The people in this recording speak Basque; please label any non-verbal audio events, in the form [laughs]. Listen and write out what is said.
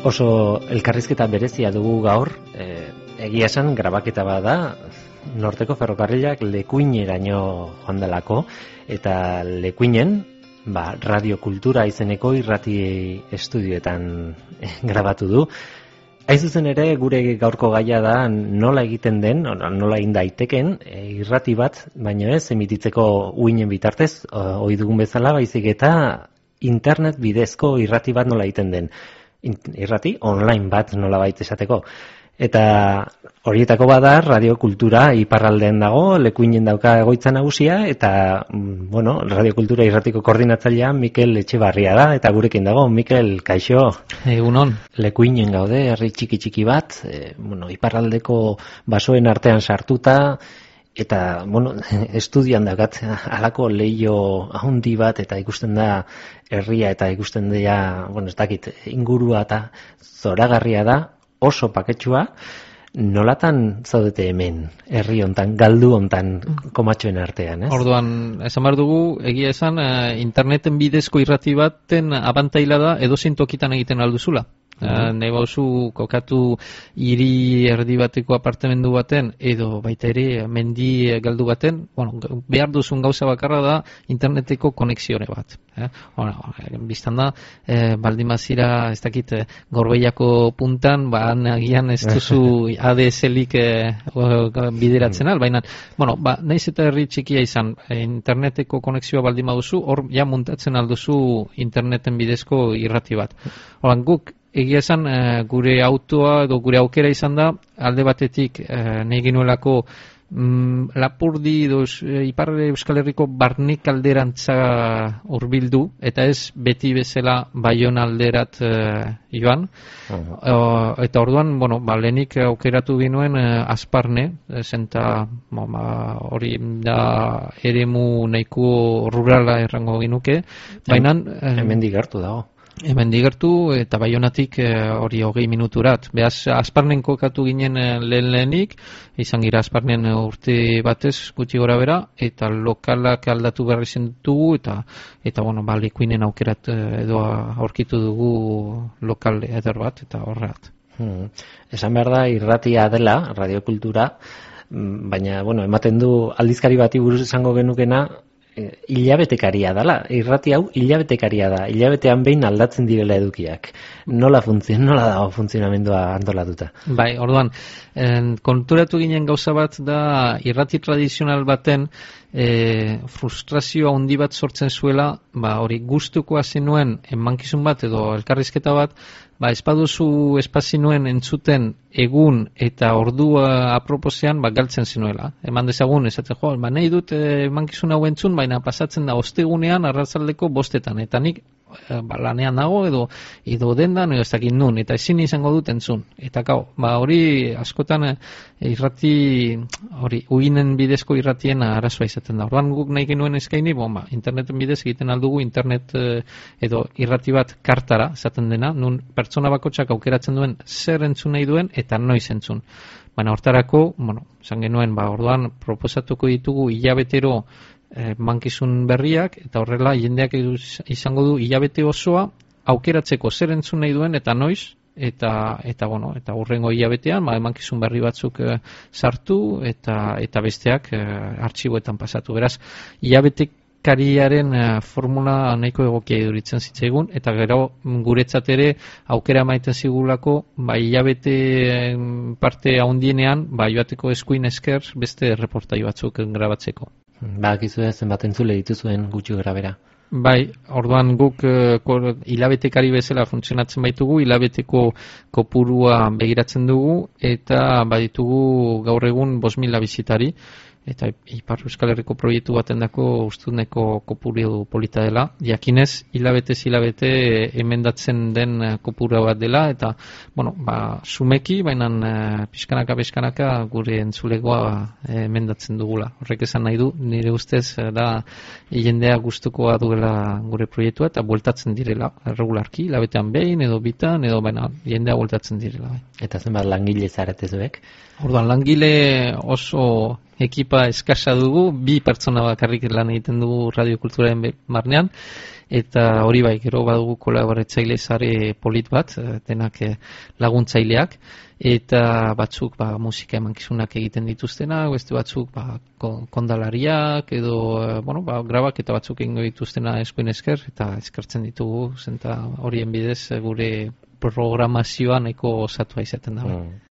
Oso elkarrizketa berezia dugu gaur, e, egia esan grabaketa bada, norteko ferrokarrilak lekuineraino joan delako, eta lekuinen, ba, radiokultura izeneko irrati estudioetan eh, grabatu du. Aizuzen ere, gure gaurko gaia da nola egiten den, nola egin daiteken, e, irrati bat, baina ez, emititzeko uinen bitartez, ohi dugun bezala, baizik eta internet bidezko irrati bat nola egiten den. Irrati, online bat nola baita esateko. Eta horietako bada radiokultura iparraldean dago, lekuinen dauka egoitza nagusia, eta, mm, bueno, radiokultura irratiko koordinatzailea Mikel Etxebarria da, eta gurekin dago, Mikel, kaixo. Egunon. Lekuinen gaude, herri txiki txiki bat, e, bueno, iparraldeko basoen artean sartuta, eta, bueno, [laughs] estudian dakat, alako leio ahondi bat, eta ikusten da herria, eta ikusten da, bueno, ez dakit, ingurua eta zoragarria da, oso paketsua, nolatan zaudete hemen, herri hontan, galdu hontan, komatxoen artean, ez? Orduan, esan behar dugu, egia esan, eh, interneten bidezko irrati baten abantaila da, edo tokitan egiten alduzula. Uh, nahi bauzu kokatu hiri erdi bateko apartamendu baten edo baita ere mendi galdu baten bueno, behar duzun gauza bakarra da interneteko konexione bat eh? bueno, biztan da eh, baldimazira ez dakit eh, gorbeiako puntan ba, nagian ez duzu [laughs] ADSL-ik eh, bideratzen al, baina bueno, ba, nahiz eta herri txikia izan eh, interneteko konexioa baldima duzu hor ja muntatzen alduzu interneten bidezko irrati bat Horan, guk egia esan eh, gure autoa edo gure aukera izan da alde batetik e, nahi genuelako mm, lapurdi edo e, iparre euskal herriko barnik alderantza urbildu eta ez beti bezala baion alderat joan. Eta orduan bueno, ba, lehenik aukeratu ginuen e, asparne zenta ba, hori da eremu nahiko rurala errango ginuke baina hemen digartu dago Hemen digertu eta baionatik eh, hori hogei minuturat. Beaz, asparnen kokatu ginen e, lehen lehenik, izan gira asparnen urte batez gutxi gora bera, eta lokalak aldatu berri zentugu, eta, eta bueno, balikuinen aukerat eh, edo aurkitu dugu lokal eder bat, eta horreat. Hmm. Esan behar da, irratia dela, radiokultura, mm, baina, bueno, ematen du aldizkari bati buruz esango genukena, Eh, hilabetekaria dala, irrati hau hilabetekaria da, hilabetean behin aldatzen direla edukiak. Nola funtzien, nola dago funtzionamendua antolatuta? Bai, orduan, en, konturatu ginen gauza bat da irrati tradizional baten e, frustrazioa handi bat sortzen zuela, ba, hori gustukoa zenuen enmankizun bat edo elkarrizketa bat, ba, espaduzu espazinuen entzuten egun eta ordua aproposean ba, galtzen zinuela. Eman dezagun, esatzen jo, ba, nahi dut emankizun hau entzun, baina pasatzen da ostegunean arrazaldeko bostetan. Eta nik Eh, ba, lanean dago edo edo dendan edo ez dakit nun eta ezin izango dut entzun. Eta gau, ba hori askotan e, irrati hori uinen bidezko irratien arazoa izaten da. Orduan guk nahi genuen eskaini bon, ba, interneten bidez egiten aldugu internet e, edo irrati bat kartara esaten dena. Nun pertsona bakotsak aukeratzen duen zer entzun nahi duen eta noiz entzun. Baina hortarako, bueno, esan genuen, ba, orduan proposatuko ditugu hilabetero e, mankizun berriak eta horrela jendeak izango du hilabete osoa aukeratzeko zer entzun nahi duen eta noiz eta eta bueno eta hurrengo hilabetean ba emankizun berri batzuk e, sartu eta eta besteak e, artxiboetan pasatu. Beraz hilabetek kariaren formula nahiko egokia iduritzen zitzaigun eta gero guretzat ere aukera maiten zigulako ba hilabete parte handienean ba joateko eskuin esker beste reportai batzuk grabatzeko Ba, gizu ez, zenbat entzule dituzuen gutxi grabera. Bai, orduan guk uh, hilabetekari bezala funtzionatzen baitugu, hilabeteko kopurua begiratzen dugu, eta baditugu gaur egun 5.000 bizitari eta Ipar Euskal Herriko proiektu baten dako ustuneko kopuru polita dela. Jakinez, hilabete hilabete emendatzen den eh, kopura bat dela, eta, bueno, ba, sumeki, baina e, pixkanaka, pixkanaka gure entzulegoa e, emendatzen dugula. Horrek esan nahi du, nire ustez, da, jendea gustukoa duela gure proiektua, eta bueltatzen direla, regularki, hilabetean behin, edo bitan, edo, baina, jendea bueltatzen direla. Bai. Eta zenbat langile zaretezuek? Orduan, langile oso ekipa eskasa dugu, bi pertsona bakarrik lan egiten dugu radiokulturaren marnean, eta hori bai, gero badugu kolaboratzaile zare polit bat, eh, denak eh, laguntzaileak, eta batzuk ba, musika emankizunak egiten dituztena, beste batzuk ba, kondalariak, edo eh, bueno, ba, grabak eta batzuk egingo dituztena eskuin esker, eta eskertzen ditugu, zenta horien bidez gure programazioan eko osatua izaten da. Mm.